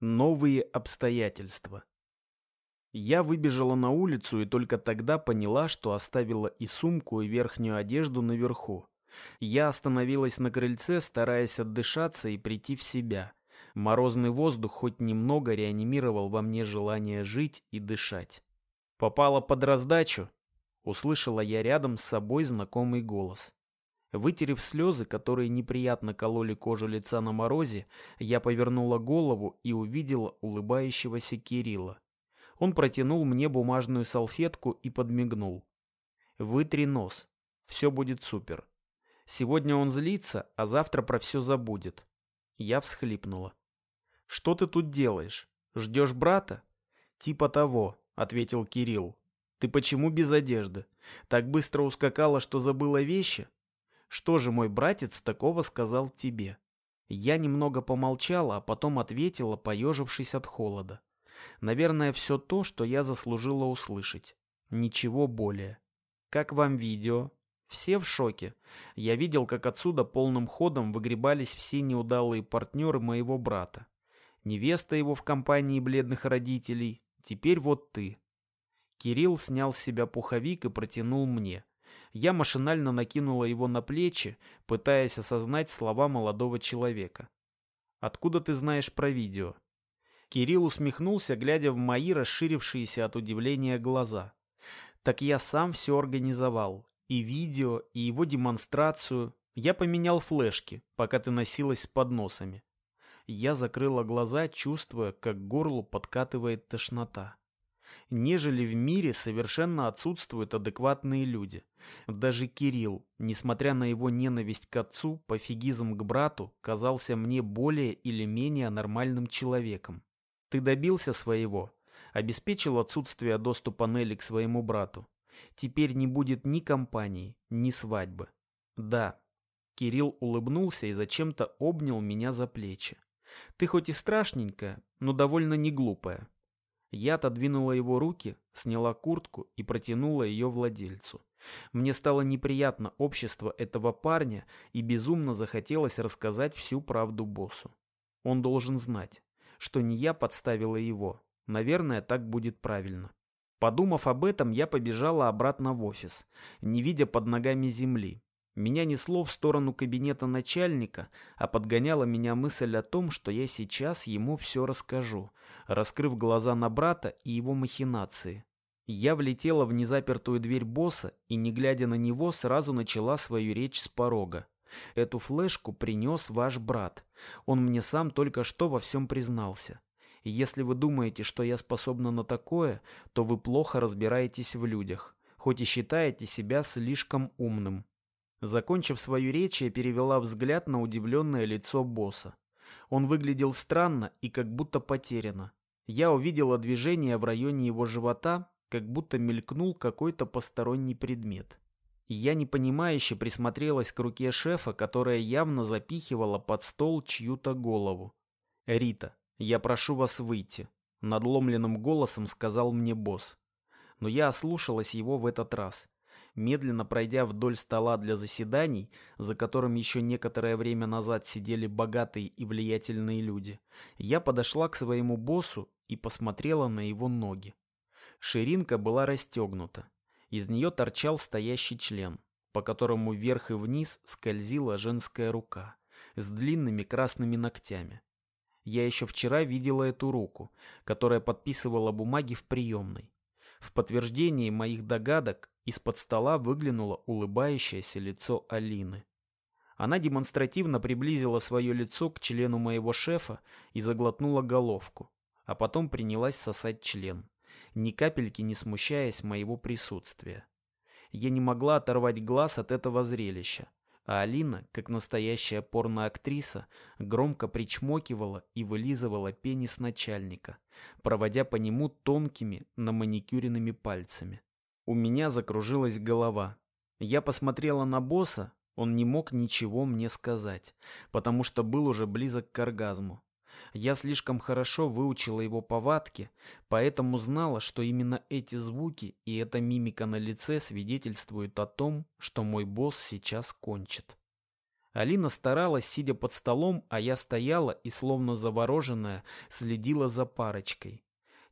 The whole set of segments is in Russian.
Новые обстоятельства. Я выбежала на улицу и только тогда поняла, что оставила и сумку, и верхнюю одежду наверху. Я остановилась на крыльце, стараясь отдышаться и прийти в себя. Морозный воздух хоть немного реанимировал во мне желание жить и дышать. «Попала под раздачу?» — услышала я рядом с собой знакомый голос. Вытерев слезы, которые неприятно кололи кожу лица на морозе, я повернула голову и увидела улыбающегося Кирилла. Он протянул мне бумажную салфетку и подмигнул. «Вытри нос. Все будет супер. Сегодня он злится, а завтра про все забудет». Я всхлипнула. «Что ты тут делаешь? Ждешь брата?» «Типа того», — ответил Кирилл. «Ты почему без одежды? Так быстро ускакала, что забыла вещи?» Что же мой братец такого сказал тебе? Я немного помолчала, а потом ответила, поежившись от холода. Наверное, все то, что я заслужила услышать. Ничего более. Как вам видео? Все в шоке. Я видел, как отсюда полным ходом выгребались все неудалые партнеры моего брата. Невеста его в компании бледных родителей. Теперь вот ты. Кирилл снял с себя пуховик и протянул мне. Я машинально накинула его на плечи, пытаясь осознать слова молодого человека. «Откуда ты знаешь про видео?» Кирилл усмехнулся, глядя в мои расширившиеся от удивления глаза. «Так я сам все организовал. И видео, и его демонстрацию. Я поменял флешки, пока ты носилась с подносами». Я закрыла глаза, чувствуя, как горлу подкатывает тошнота нежели в мире совершенно отсутствуют адекватные люди. Даже Кирилл, несмотря на его ненависть к отцу, пофигизм к брату, казался мне более или менее нормальным человеком. Ты добился своего, обеспечил отсутствие доступа Нелли к своему брату. Теперь не будет ни компании, ни свадьбы. Да. Кирилл улыбнулся и зачем-то обнял меня за плечи. Ты хоть и страшненькая, но довольно не глупая. Я отодвинула его руки, сняла куртку и протянула ее владельцу. Мне стало неприятно общество этого парня и безумно захотелось рассказать всю правду боссу. Он должен знать, что не я подставила его. Наверное, так будет правильно. Подумав об этом, я побежала обратно в офис, не видя под ногами земли. Меня несло в сторону кабинета начальника, а подгоняла меня мысль о том, что я сейчас ему все расскажу, раскрыв глаза на брата и его махинации. Я влетела в незапертую дверь босса и, не глядя на него, сразу начала свою речь с порога. Эту флешку принес ваш брат. Он мне сам только что во всем признался. Если вы думаете, что я способна на такое, то вы плохо разбираетесь в людях, хоть и считаете себя слишком умным. Закончив свою речь, я перевела взгляд на удивленное лицо босса. Он выглядел странно и как будто потеряно. Я увидела движение в районе его живота, как будто мелькнул какой-то посторонний предмет. Я непонимающе присмотрелась к руке шефа, которая явно запихивала под стол чью-то голову. «Рита, я прошу вас выйти», — надломленным голосом сказал мне босс. Но я ослушалась его в этот раз. Медленно пройдя вдоль стола для заседаний, за которым еще некоторое время назад сидели богатые и влиятельные люди, я подошла к своему боссу и посмотрела на его ноги. Ширинка была расстегнута. Из нее торчал стоящий член, по которому вверх и вниз скользила женская рука с длинными красными ногтями. Я еще вчера видела эту руку, которая подписывала бумаги в приемной. В подтверждении моих догадок из-под стола выглянуло улыбающееся лицо Алины. Она демонстративно приблизила свое лицо к члену моего шефа и заглотнула головку, а потом принялась сосать член, ни капельки не смущаясь моего присутствия. Я не могла оторвать глаз от этого зрелища, а Алина, как настоящая порноактриса, громко причмокивала и вылизывала пенис начальника, проводя по нему тонкими, наманикюренными пальцами. У меня закружилась голова. Я посмотрела на босса, он не мог ничего мне сказать, потому что был уже близок к оргазму. Я слишком хорошо выучила его повадки, поэтому знала, что именно эти звуки и эта мимика на лице свидетельствуют о том, что мой босс сейчас кончит. Алина старалась, сидя под столом, а я стояла и, словно завороженная, следила за парочкой.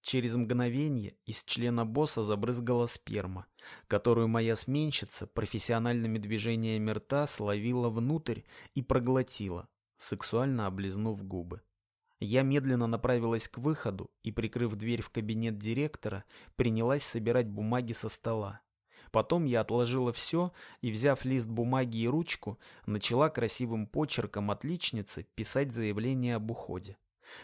Через мгновение из члена босса забрызгала сперма, которую моя сменщица профессиональными движениями рта словила внутрь и проглотила, сексуально облизнув губы. Я медленно направилась к выходу и, прикрыв дверь в кабинет директора, принялась собирать бумаги со стола. Потом я отложила все и, взяв лист бумаги и ручку, начала красивым почерком отличницы писать заявление об уходе.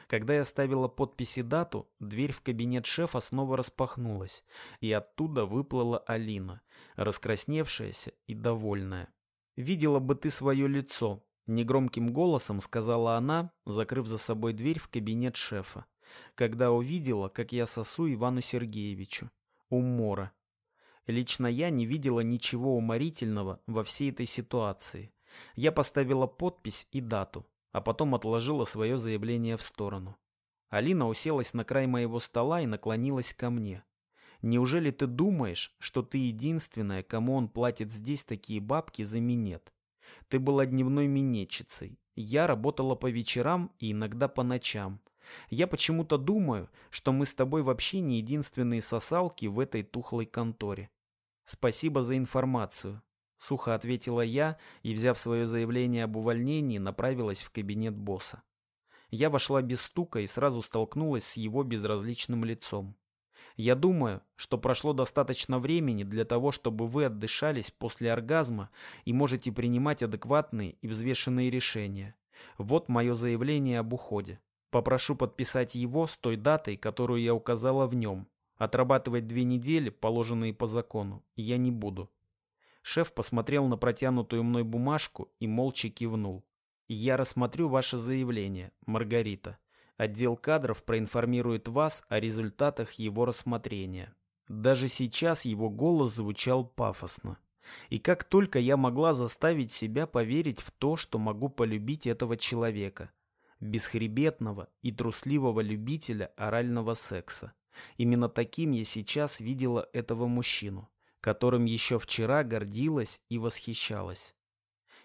Когда я ставила подпись и дату, дверь в кабинет шефа снова распахнулась, и оттуда выплыла Алина, раскрасневшаяся и довольная. «Видела бы ты свое лицо», — негромким голосом сказала она, закрыв за собой дверь в кабинет шефа, когда увидела, как я сосу Ивану Сергеевичу. Умора. Лично я не видела ничего уморительного во всей этой ситуации. Я поставила подпись и дату а потом отложила свое заявление в сторону. Алина уселась на край моего стола и наклонилась ко мне. «Неужели ты думаешь, что ты единственная, кому он платит здесь такие бабки за минет? Ты была дневной минетчицей. Я работала по вечерам и иногда по ночам. Я почему-то думаю, что мы с тобой вообще не единственные сосалки в этой тухлой конторе. Спасибо за информацию. Сухо ответила я и, взяв свое заявление об увольнении, направилась в кабинет босса. Я вошла без стука и сразу столкнулась с его безразличным лицом. Я думаю, что прошло достаточно времени для того, чтобы вы отдышались после оргазма и можете принимать адекватные и взвешенные решения. Вот мое заявление об уходе. Попрошу подписать его с той датой, которую я указала в нем. Отрабатывать две недели, положенные по закону, я не буду. Шеф посмотрел на протянутую мной бумажку и молча кивнул. «Я рассмотрю ваше заявление, Маргарита. Отдел кадров проинформирует вас о результатах его рассмотрения». Даже сейчас его голос звучал пафосно. И как только я могла заставить себя поверить в то, что могу полюбить этого человека, бесхребетного и трусливого любителя орального секса. Именно таким я сейчас видела этого мужчину которым еще вчера гордилась и восхищалась.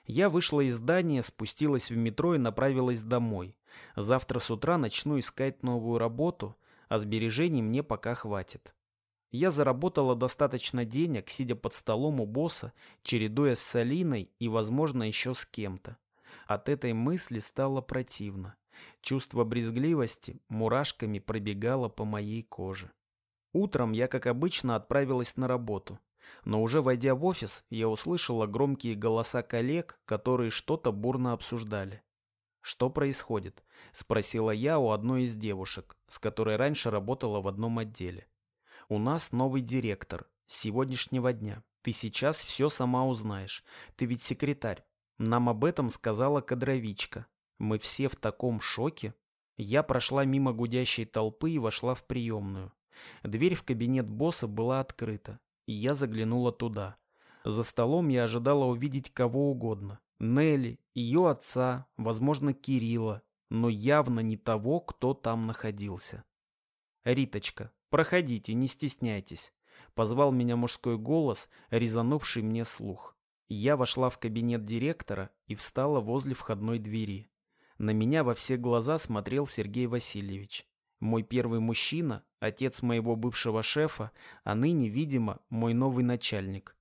Я вышла из здания, спустилась в метро и направилась домой. Завтра с утра начну искать новую работу, а сбережений мне пока хватит. Я заработала достаточно денег, сидя под столом у босса, чередуя с Салиной и, возможно, еще с кем-то. От этой мысли стало противно. Чувство брезгливости мурашками пробегало по моей коже. Утром я, как обычно, отправилась на работу. Но уже войдя в офис, я услышала громкие голоса коллег, которые что-то бурно обсуждали. «Что происходит?» – спросила я у одной из девушек, с которой раньше работала в одном отделе. «У нас новый директор. С сегодняшнего дня. Ты сейчас все сама узнаешь. Ты ведь секретарь. Нам об этом сказала кадровичка. Мы все в таком шоке». Я прошла мимо гудящей толпы и вошла в приемную. Дверь в кабинет босса была открыта и я заглянула туда. За столом я ожидала увидеть кого угодно. Нелли, ее отца, возможно, Кирилла, но явно не того, кто там находился. «Риточка, проходите, не стесняйтесь», — позвал меня мужской голос, резанувший мне слух. Я вошла в кабинет директора и встала возле входной двери. На меня во все глаза смотрел Сергей Васильевич. Мой первый мужчина, отец моего бывшего шефа, а ныне, видимо, мой новый начальник.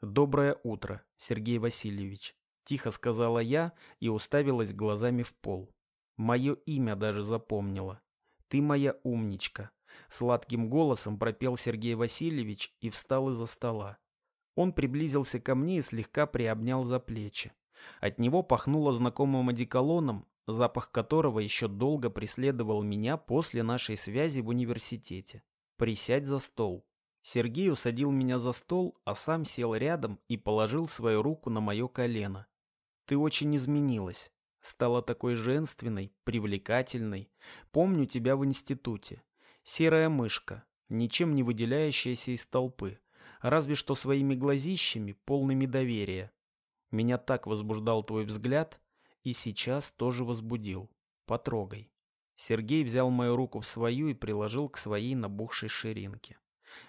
«Доброе утро, Сергей Васильевич», – тихо сказала я и уставилась глазами в пол. Мое имя даже запомнила. «Ты моя умничка», – сладким голосом пропел Сергей Васильевич и встал из-за стола. Он приблизился ко мне и слегка приобнял за плечи. От него пахнуло знакомым одеколоном, запах которого еще долго преследовал меня после нашей связи в университете. «Присядь за стол». Сергей усадил меня за стол, а сам сел рядом и положил свою руку на мое колено. «Ты очень изменилась. Стала такой женственной, привлекательной. Помню тебя в институте. Серая мышка, ничем не выделяющаяся из толпы, разве что своими глазищами, полными доверия. Меня так возбуждал твой взгляд, и сейчас тоже возбудил. Потрогай. Сергей взял мою руку в свою и приложил к своей набухшей ширинке.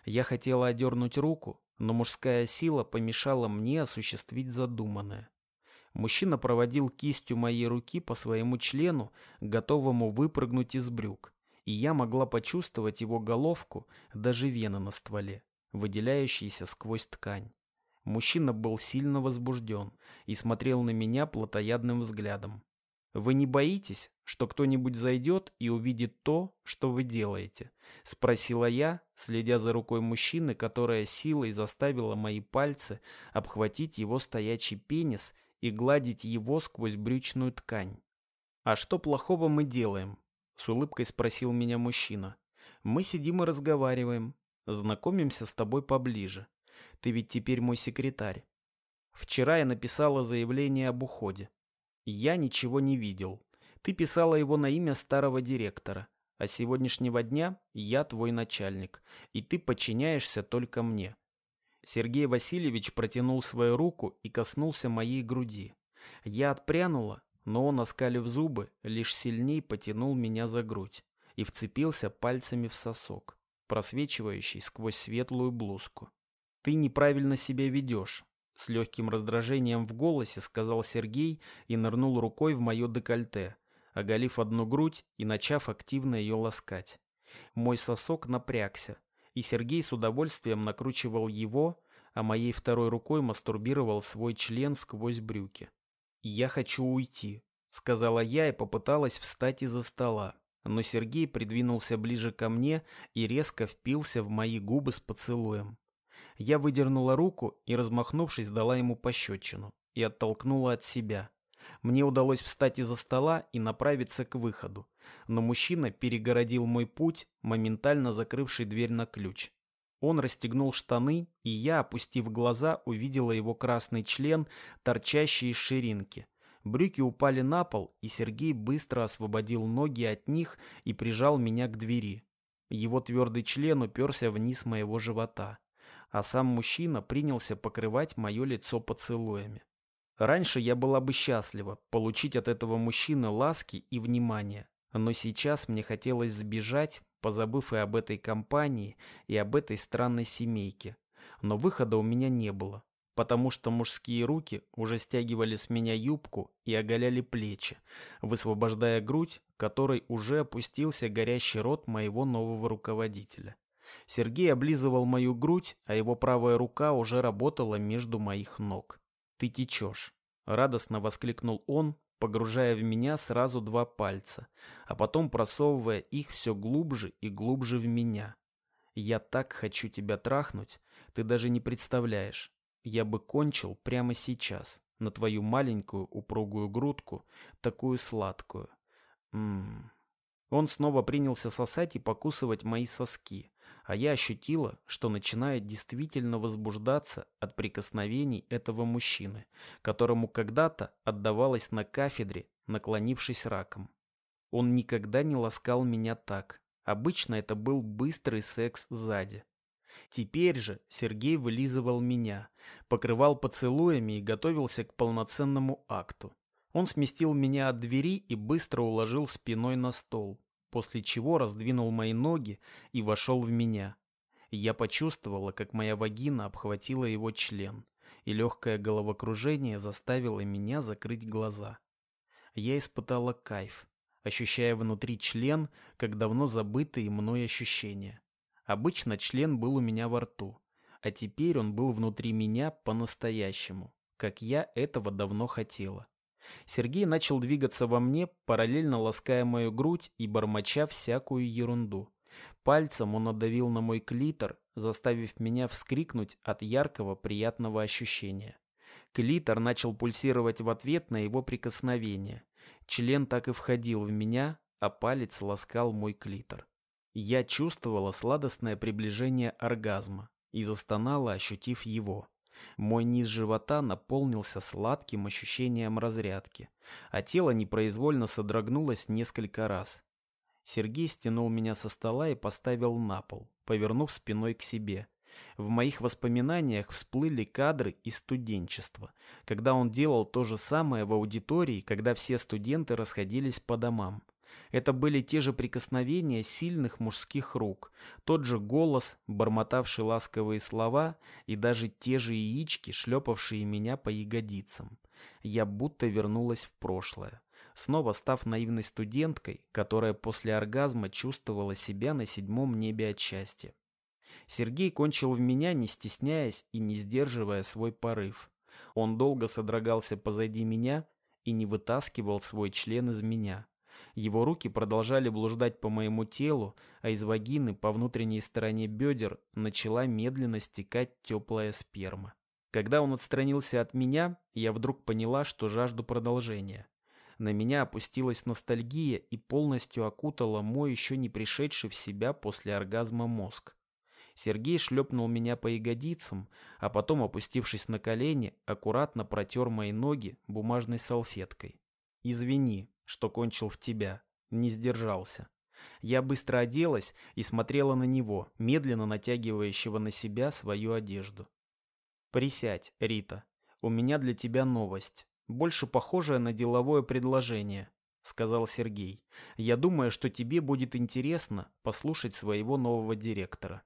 Я хотела одернуть руку, но мужская сила помешала мне осуществить задуманное. Мужчина проводил кистью моей руки по своему члену, готовому выпрыгнуть из брюк, и я могла почувствовать его головку, даже вены на стволе, выделяющиеся сквозь ткань. Мужчина был сильно возбужден и смотрел на меня плотоядным взглядом. «Вы не боитесь, что кто-нибудь зайдет и увидит то, что вы делаете?» — спросила я, следя за рукой мужчины, которая силой заставила мои пальцы обхватить его стоячий пенис и гладить его сквозь брючную ткань. «А что плохого мы делаем?» — с улыбкой спросил меня мужчина. «Мы сидим и разговариваем, знакомимся с тобой поближе. Ты ведь теперь мой секретарь. Вчера я написала заявление об уходе. Я ничего не видел. Ты писала его на имя старого директора. А с сегодняшнего дня я твой начальник, и ты подчиняешься только мне. Сергей Васильевич протянул свою руку и коснулся моей груди. Я отпрянула, но он, оскалив зубы, лишь сильней потянул меня за грудь и вцепился пальцами в сосок, просвечивающий сквозь светлую блузку. «Ты неправильно себя ведешь», — с легким раздражением в голосе сказал Сергей и нырнул рукой в мое декольте, оголив одну грудь и начав активно ее ласкать. Мой сосок напрягся, и Сергей с удовольствием накручивал его, а моей второй рукой мастурбировал свой член сквозь брюки. «Я хочу уйти», — сказала я и попыталась встать из-за стола. Но Сергей придвинулся ближе ко мне и резко впился в мои губы с поцелуем. Я выдернула руку и, размахнувшись, дала ему пощечину и оттолкнула от себя. Мне удалось встать из-за стола и направиться к выходу, но мужчина перегородил мой путь, моментально закрывший дверь на ключ. Он расстегнул штаны, и я, опустив глаза, увидела его красный член, торчащий из ширинки. Брюки упали на пол, и Сергей быстро освободил ноги от них и прижал меня к двери. Его твердый член уперся вниз моего живота а сам мужчина принялся покрывать мое лицо поцелуями. Раньше я была бы счастлива получить от этого мужчины ласки и внимание, но сейчас мне хотелось сбежать, позабыв и об этой компании, и об этой странной семейке. Но выхода у меня не было, потому что мужские руки уже стягивали с меня юбку и оголяли плечи, высвобождая грудь, которой уже опустился горящий рот моего нового руководителя. Сергей облизывал мою грудь, а его правая рука уже работала между моих ног. «Ты течешь», — радостно воскликнул он, погружая в меня сразу два пальца, а потом просовывая их все глубже и глубже в меня. «Я так хочу тебя трахнуть, ты даже не представляешь. Я бы кончил прямо сейчас, на твою маленькую упругую грудку, такую сладкую. Ммм». Он снова принялся сосать и покусывать мои соски, а я ощутила, что начинает действительно возбуждаться от прикосновений этого мужчины, которому когда-то отдавалась на кафедре, наклонившись раком. Он никогда не ласкал меня так. Обычно это был быстрый секс сзади. Теперь же Сергей вылизывал меня, покрывал поцелуями и готовился к полноценному акту. Он сместил меня от двери и быстро уложил спиной на стол после чего раздвинул мои ноги и вошел в меня. Я почувствовала, как моя вагина обхватила его член, и легкое головокружение заставило меня закрыть глаза. Я испытала кайф, ощущая внутри член, как давно забытые мной ощущения. Обычно член был у меня во рту, а теперь он был внутри меня по-настоящему, как я этого давно хотела. Сергей начал двигаться во мне, параллельно лаская мою грудь и бормоча всякую ерунду. Пальцем он надавил на мой клитор, заставив меня вскрикнуть от яркого приятного ощущения. Клитор начал пульсировать в ответ на его прикосновение. Член так и входил в меня, а палец ласкал мой клитор. Я чувствовала сладостное приближение оргазма и застонала, ощутив его. Мой низ живота наполнился сладким ощущением разрядки, а тело непроизвольно содрогнулось несколько раз. Сергей стянул меня со стола и поставил на пол, повернув спиной к себе. В моих воспоминаниях всплыли кадры из студенчества, когда он делал то же самое в аудитории, когда все студенты расходились по домам. Это были те же прикосновения сильных мужских рук, тот же голос, бормотавший ласковые слова и даже те же яички, шлепавшие меня по ягодицам. Я будто вернулась в прошлое, снова став наивной студенткой, которая после оргазма чувствовала себя на седьмом небе от счастья. Сергей кончил в меня, не стесняясь и не сдерживая свой порыв. Он долго содрогался позади меня и не вытаскивал свой член из меня. Его руки продолжали блуждать по моему телу, а из вагины по внутренней стороне бедер начала медленно стекать теплая сперма. Когда он отстранился от меня, я вдруг поняла, что жажду продолжения. На меня опустилась ностальгия и полностью окутала мой еще не пришедший в себя после оргазма мозг. Сергей шлепнул меня по ягодицам, а потом, опустившись на колени, аккуратно протер мои ноги бумажной салфеткой. «Извини, что кончил в тебя. Не сдержался». Я быстро оделась и смотрела на него, медленно натягивающего на себя свою одежду. «Присядь, Рита. У меня для тебя новость. Больше похожая на деловое предложение», — сказал Сергей. «Я думаю, что тебе будет интересно послушать своего нового директора».